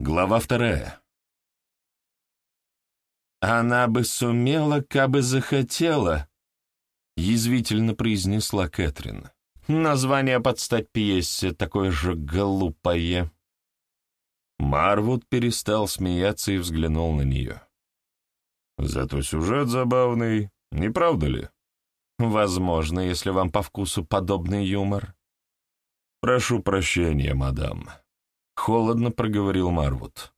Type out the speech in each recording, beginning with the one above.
Глава вторая. «Она бы сумела, кабы захотела», — язвительно произнесла Кэтрин. «Название под стать пьесе такое же глупое». Марвуд перестал смеяться и взглянул на нее. «Зато сюжет забавный, не правда ли?» «Возможно, если вам по вкусу подобный юмор». «Прошу прощения, мадам», Холодно проговорил Марвуд.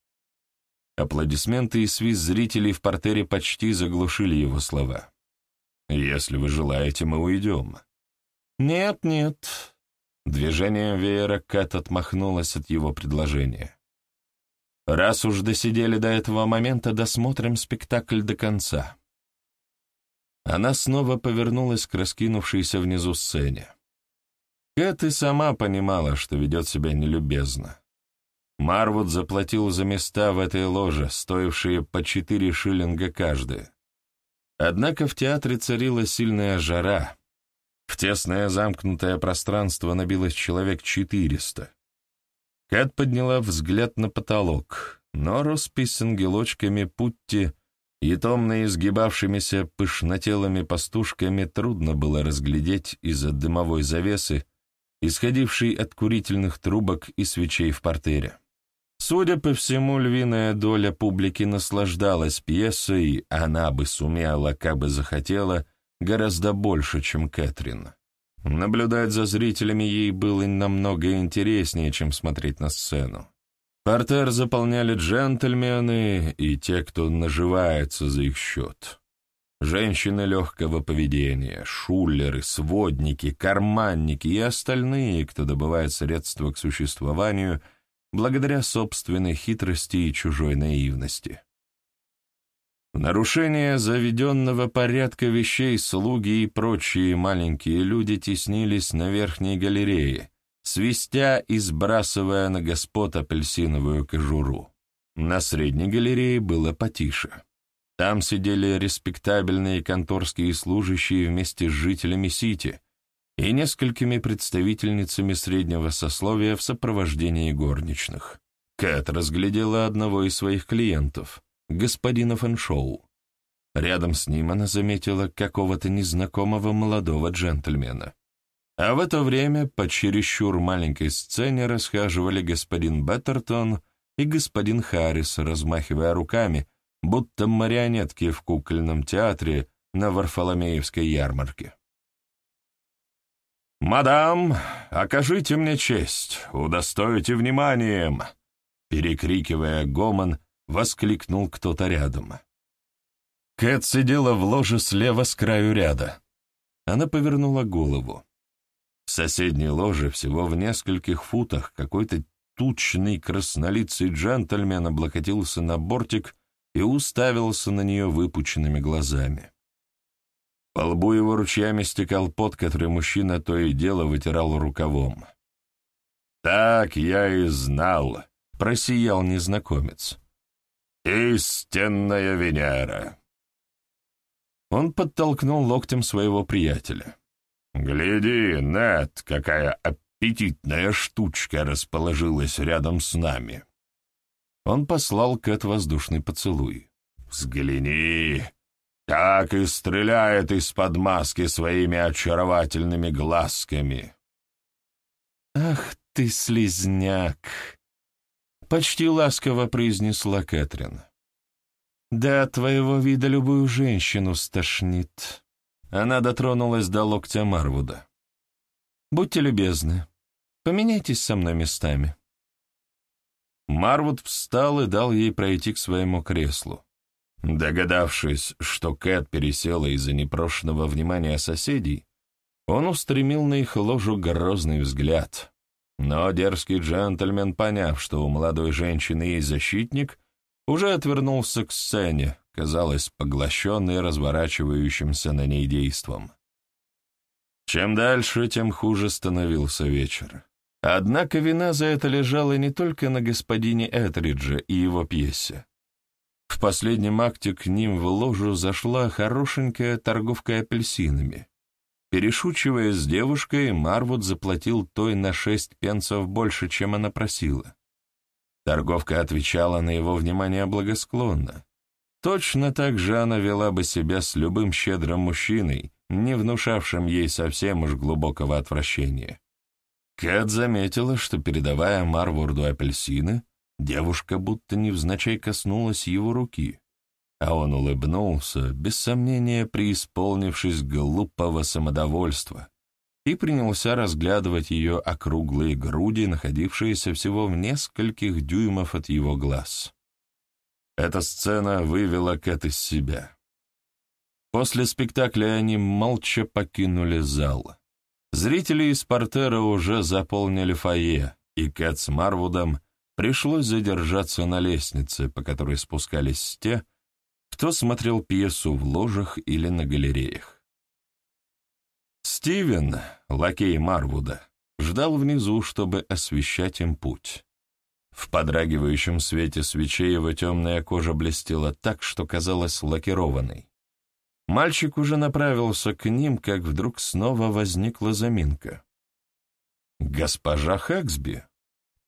Аплодисменты и свист зрителей в портере почти заглушили его слова. «Если вы желаете, мы уйдем». «Нет, нет». Движением веера Кэт отмахнулась от его предложения. «Раз уж досидели до этого момента, досмотрим спектакль до конца». Она снова повернулась к раскинувшейся внизу сцене. Кэт и сама понимала, что ведет себя нелюбезно. Марвуд заплатил за места в этой ложе, стоившие по четыре шиллинга каждое. Однако в театре царила сильная жара. В тесное замкнутое пространство набилось человек четыреста. Кэт подняла взгляд на потолок, но роспись с ангелочками Путти и томно изгибавшимися пышнотелыми пастушками трудно было разглядеть из-за дымовой завесы, исходившей от курительных трубок и свечей в портере. Судя по всему, львиная доля публики наслаждалась пьесой, она бы сумела, как бы захотела, гораздо больше, чем Кэтрин. Наблюдать за зрителями ей было намного интереснее, чем смотреть на сцену. Портер заполняли джентльмены и те, кто наживается за их счет. Женщины легкого поведения, шулеры, сводники, карманники и остальные, кто добывает средства к существованию – благодаря собственной хитрости и чужой наивности. В нарушение заведенного порядка вещей слуги и прочие маленькие люди теснились на верхней галерее, свистя и сбрасывая на господ апельсиновую кожуру. На средней галерее было потише. Там сидели респектабельные конторские служащие вместе с жителями Сити, и несколькими представительницами среднего сословия в сопровождении горничных. Кэт разглядела одного из своих клиентов, господина Фэншоу. Рядом с ним она заметила какого-то незнакомого молодого джентльмена. А в это время по чересчур маленькой сцене расхаживали господин Беттертон и господин Харрис, размахивая руками, будто марионетки в кукольном театре на Варфоломеевской ярмарке. «Мадам, окажите мне честь, удостойте вниманием!» Перекрикивая гомон, воскликнул кто-то рядом. Кэт сидела в ложе слева с краю ряда. Она повернула голову. В соседней ложе, всего в нескольких футах, какой-то тучный краснолицый джентльмен облокотился на бортик и уставился на нее выпученными глазами. По лбу его ручьями стекал пот, который мужчина то и дело вытирал рукавом. «Так я и знал», — просиял незнакомец. «Истинная Венера». Он подтолкнул локтем своего приятеля. «Гляди, Нед, какая аппетитная штучка расположилась рядом с нами». Он послал Кэт воздушный поцелуй. «Взгляни, так и стреляет из-под маски своими очаровательными глазками. «Ах ты, слезняк!» — почти ласково произнесла Кэтрин. «Да от твоего вида любую женщину стошнит». Она дотронулась до локтя Марвуда. «Будьте любезны, поменяйтесь со мной местами». Марвуд встал и дал ей пройти к своему креслу. Догадавшись, что Кэт пересела из-за непрошенного внимания соседей, он устремил на их ложу грозный взгляд. Но дерзкий джентльмен, поняв, что у молодой женщины есть защитник, уже отвернулся к сцене, казалось, поглощенный разворачивающимся на ней действом. Чем дальше, тем хуже становился вечер. Однако вина за это лежала не только на господине Этридже и его пьесе. В последнем акте к ним в ложу зашла хорошенькая торговка апельсинами. Перешучивая с девушкой, Марвуд заплатил той на шесть пенсов больше, чем она просила. Торговка отвечала на его внимание благосклонно. Точно так же она вела бы себя с любым щедрым мужчиной, не внушавшим ей совсем уж глубокого отвращения. Кэт заметила, что, передавая Марворду апельсины, девушка будто невзначай коснулась его руки, а он улыбнулся, без сомнения преисполнившись глупого самодовольства, и принялся разглядывать ее округлые груди, находившиеся всего в нескольких дюймов от его глаз. Эта сцена вывела Кэт из себя. После спектакля они молча покинули зал. Зрители из портера уже заполнили фойе, и Кэт с Марвудом пришлось задержаться на лестнице, по которой спускались те, кто смотрел пьесу в ложах или на галереях. Стивен, лакей Марвуда, ждал внизу, чтобы освещать им путь. В подрагивающем свете свечей его темная кожа блестела так, что казалась лакированной. Мальчик уже направился к ним, как вдруг снова возникла заминка. «Госпожа Хэксби!»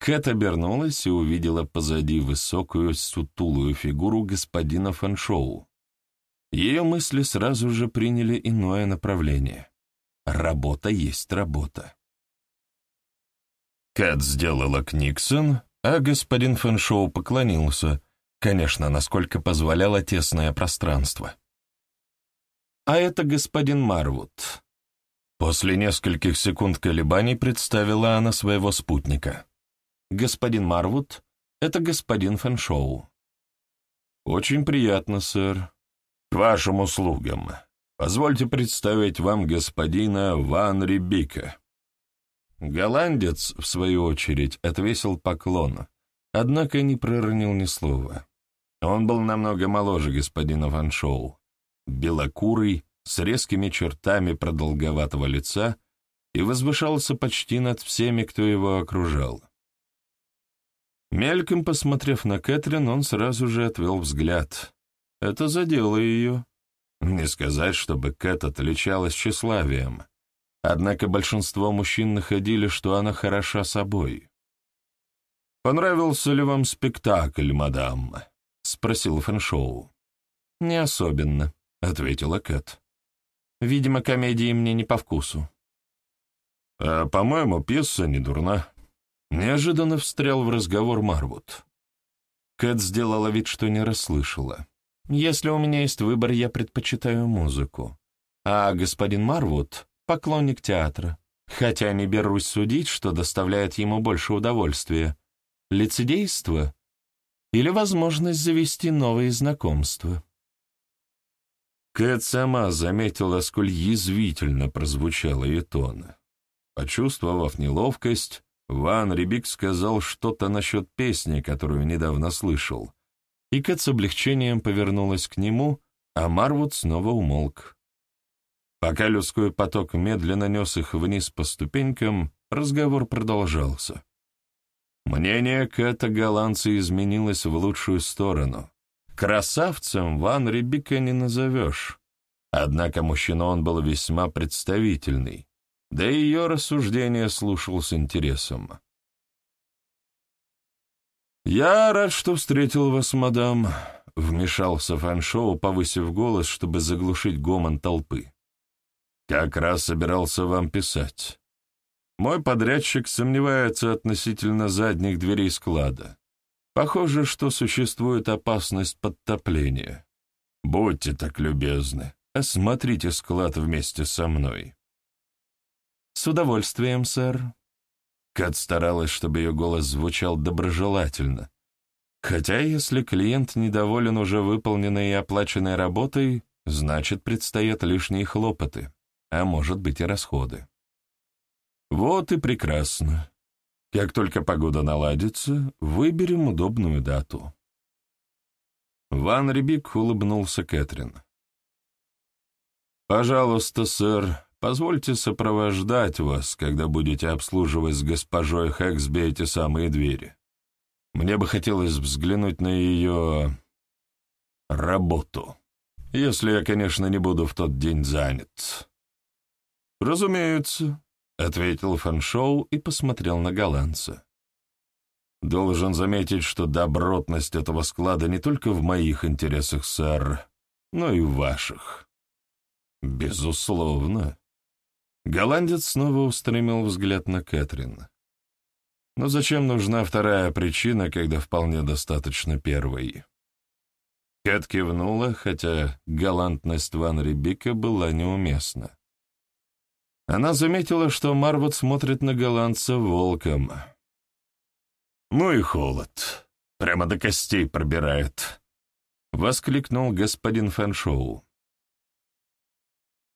Кэт обернулась и увидела позади высокую, сутулую фигуру господина Фэншоу. Ее мысли сразу же приняли иное направление. Работа есть работа. Кэт сделала книксон, а господин Фэншоу поклонился, конечно, насколько позволяло тесное пространство. «А это господин Марвуд». После нескольких секунд колебаний представила она своего спутника. «Господин Марвуд, это господин Фэншоу». «Очень приятно, сэр. К вашим услугам. Позвольте представить вам господина Ван Рибика». Голландец, в свою очередь, отвесил поклон, однако не проронил ни слова. Он был намного моложе господина Ван белокурый, с резкими чертами продолговатого лица и возвышался почти над всеми, кто его окружал. Мельком посмотрев на Кэтрин, он сразу же отвел взгляд. Это задело ее. Не сказать, чтобы Кэт отличалась тщеславием. Однако большинство мужчин находили, что она хороша собой. «Понравился ли вам спектакль, мадам?» — спросил Фэншоу. «Не особенно», — ответила Кэт. «Видимо, комедии мне не по вкусу». «А, по-моему, пьеса не дурна», Неожиданно встрял в разговор Марвуд. Кэт сделала вид, что не расслышала. «Если у меня есть выбор, я предпочитаю музыку. А господин Марвуд — поклонник театра. Хотя не берусь судить, что доставляет ему больше удовольствия. Лицедейство или возможность завести новые знакомства». Кэт сама заметила, сколь язвительно прозвучало ее тон. Почувствовав неловкость, Ван Рибик сказал что-то насчет песни, которую недавно слышал, и Кэт с облегчением повернулась к нему, а Марвуд снова умолк. Пока людской поток медленно нес их вниз по ступенькам, разговор продолжался. Мнение Кэта голландца изменилось в лучшую сторону. Красавцем Ван Рибика не назовешь. Однако мужчина он был весьма представительный, да и ее рассуждения слушал с интересом. «Я рад, что встретил вас, мадам», — вмешался Фаншоу, повысив голос, чтобы заглушить гомон толпы. «Как раз собирался вам писать. Мой подрядчик сомневается относительно задних дверей склада. Похоже, что существует опасность подтопления. Будьте так любезны, осмотрите склад вместе со мной». «С удовольствием, сэр». Кат старалась, чтобы ее голос звучал доброжелательно. Хотя, если клиент недоволен уже выполненной и оплаченной работой, значит, предстоят лишние хлопоты, а может быть и расходы. Вот и прекрасно. Как только погода наладится, выберем удобную дату. Ван Рибик улыбнулся Кэтрин. «Пожалуйста, сэр, Позвольте сопровождать вас, когда будете обслуживать с госпожой Хэксби эти самые двери. Мне бы хотелось взглянуть на ее... работу. Если я, конечно, не буду в тот день занят. «Разумеется», — ответил Фаншоу и посмотрел на голландца. Должен заметить, что добротность этого склада не только в моих интересах, сэр, но и в ваших. Безусловно. Голландец снова устремил взгляд на Кэтрин. Но зачем нужна вторая причина, когда вполне достаточно первой? Кэт кивнула, хотя галантность Ван Рибика была неуместна. Она заметила, что Марвот смотрит на голландца волком — «Ну и холод. Прямо до костей пробирает», — воскликнул господин Фэншоу.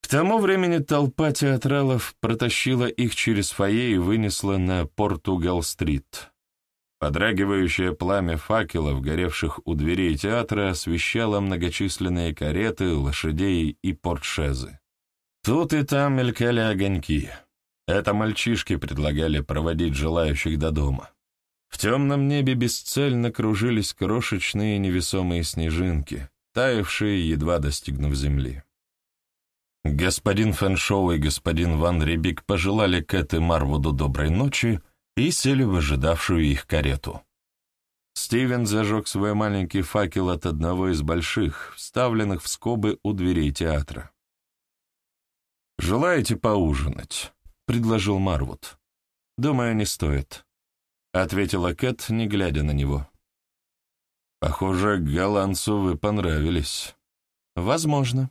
К тому времени толпа театралов протащила их через фойе и вынесла на Португал-стрит. Подрагивающее пламя факелов, горевших у дверей театра, освещало многочисленные кареты, лошадей и портшезы. Тут и там мелькали огоньки. Это мальчишки предлагали проводить желающих до дома. В темном небе бесцельно кружились крошечные невесомые снежинки, таявшие, едва достигнув земли. Господин Фэншоу и господин Ван Рибик пожелали Кэт и Марвуду доброй ночи и сели в ожидавшую их карету. Стивен зажег свой маленький факел от одного из больших, вставленных в скобы у дверей театра. «Желаете поужинать?» — предложил Марвуд. «Думаю, не стоит. — ответила Кэт, не глядя на него. «Похоже, голландцу вы понравились». «Возможно.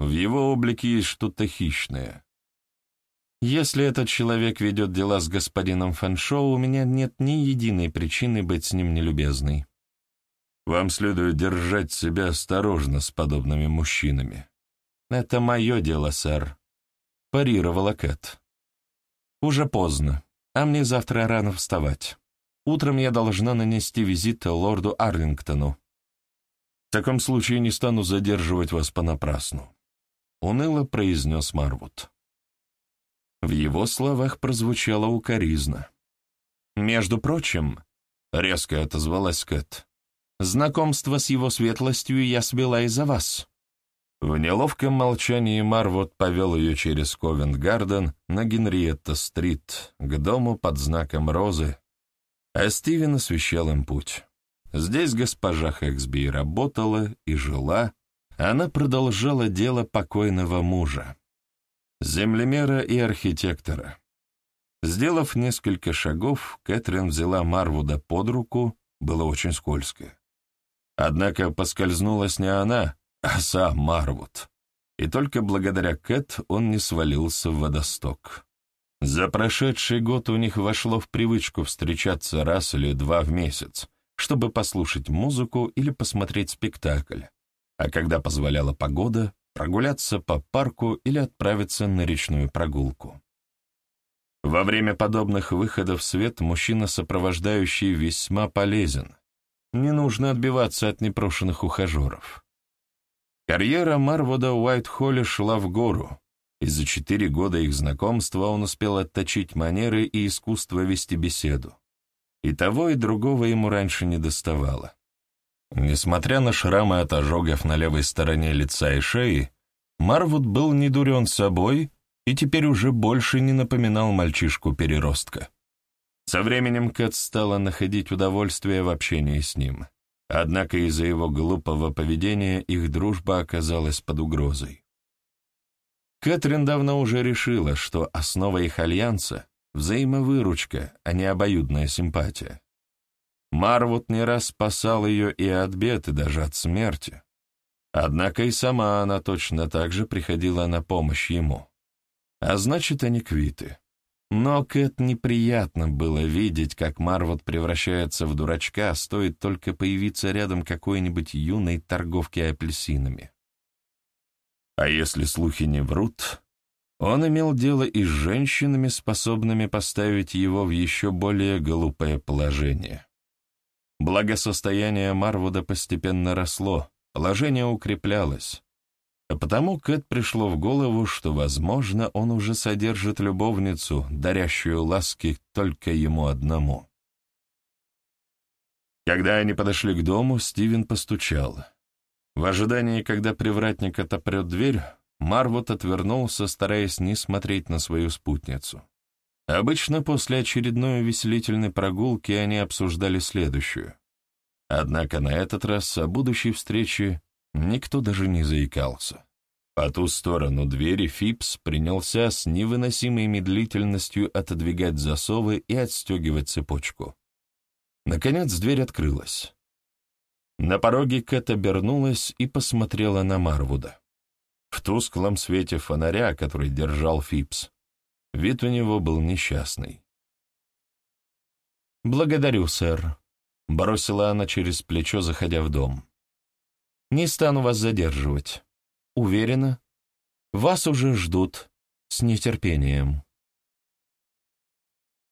В его облике есть что-то хищное. Если этот человек ведет дела с господином Фэншоу, у меня нет ни единой причины быть с ним нелюбезной. Вам следует держать себя осторожно с подобными мужчинами. Это мое дело, сэр», — парировала Кэт. «Уже поздно а мне завтра рано вставать. Утром я должна нанести визит лорду Арлингтону. В таком случае не стану задерживать вас понапрасну», — уныло произнес Марвуд. В его словах прозвучало укоризна. «Между прочим», — резко отозвалась Кэт, — «знакомство с его светлостью я свела из-за вас». В неловком молчании Марвот повел ее через Ковент-Гарден на Генриетта-стрит, к дому под знаком розы, а Стивен освещал им путь. Здесь госпожа Хэксби работала и жила, она продолжала дело покойного мужа, землемера и архитектора. Сделав несколько шагов, Кэтрин взяла Марвуда под руку, было очень скользко. Однако поскользнулась не она, а сам Марвуд. И только благодаря Кэт он не свалился в водосток. За прошедший год у них вошло в привычку встречаться раз или два в месяц, чтобы послушать музыку или посмотреть спектакль, а когда позволяла погода, прогуляться по парку или отправиться на речную прогулку. Во время подобных выходов в свет мужчина, сопровождающий, весьма полезен. Не нужно отбиваться от непрошенных ухажеров. Карьера Марвода Уайт-Холли шла в гору, и за четыре года их знакомства он успел отточить манеры и искусство вести беседу. И того, и другого ему раньше не доставало. Несмотря на шрамы от ожогов на левой стороне лица и шеи, Марвуд был не дурен собой и теперь уже больше не напоминал мальчишку-переростка. Со временем Кэт стала находить удовольствие в общении с ним. Однако из-за его глупого поведения их дружба оказалась под угрозой. Кэтрин давно уже решила, что основа их альянса — взаимовыручка, а не обоюдная симпатия. Марвуд не раз спасал ее и от бед, и даже от смерти. Однако и сама она точно так же приходила на помощь ему. А значит, они квиты. Но Кэт неприятно было видеть, как Марвот превращается в дурачка, стоит только появиться рядом какой-нибудь юной торговки апельсинами. А если слухи не врут, он имел дело и с женщинами, способными поставить его в еще более глупое положение. Благосостояние Марвуда постепенно росло, положение укреплялось, а потому Кэт пришло в голову, что, возможно, он уже содержит любовницу, дарящую ласки только ему одному. Когда они подошли к дому, Стивен постучал. В ожидании, когда привратник отопрет дверь, Марвот отвернулся, стараясь не смотреть на свою спутницу. Обычно после очередной увеселительной прогулки они обсуждали следующую. Однако на этот раз о будущей встрече никто даже не заикался. По ту сторону двери Фипс принялся с невыносимой медлительностью отодвигать засовы и отстегивать цепочку. Наконец дверь открылась. На пороге Кэт обернулась и посмотрела на Марвуда. В тусклом свете фонаря, который держал Фипс, вид у него был несчастный. «Благодарю, сэр», — бросила она через плечо, заходя в дом. «Не стану вас задерживать. Уверена, вас уже ждут с нетерпением».